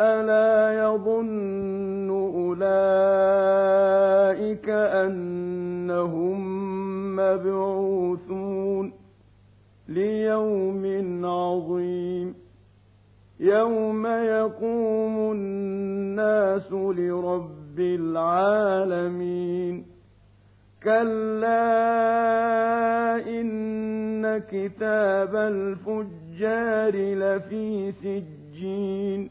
ألا يظن أولئك أنهم مبعوثون ليوم عظيم يوم يقوم الناس لرب العالمين كلا إن كتاب الفجار لفي سجين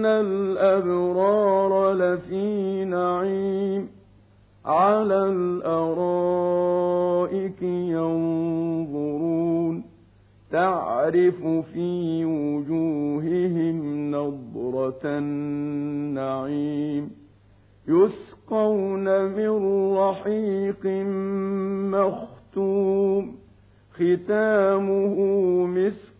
إن الأبرار لفي نعيم على الأرائك ينظرون تعرف في وجوههم نضرة النعيم يسقون من رحيق مختوم ختامه مسك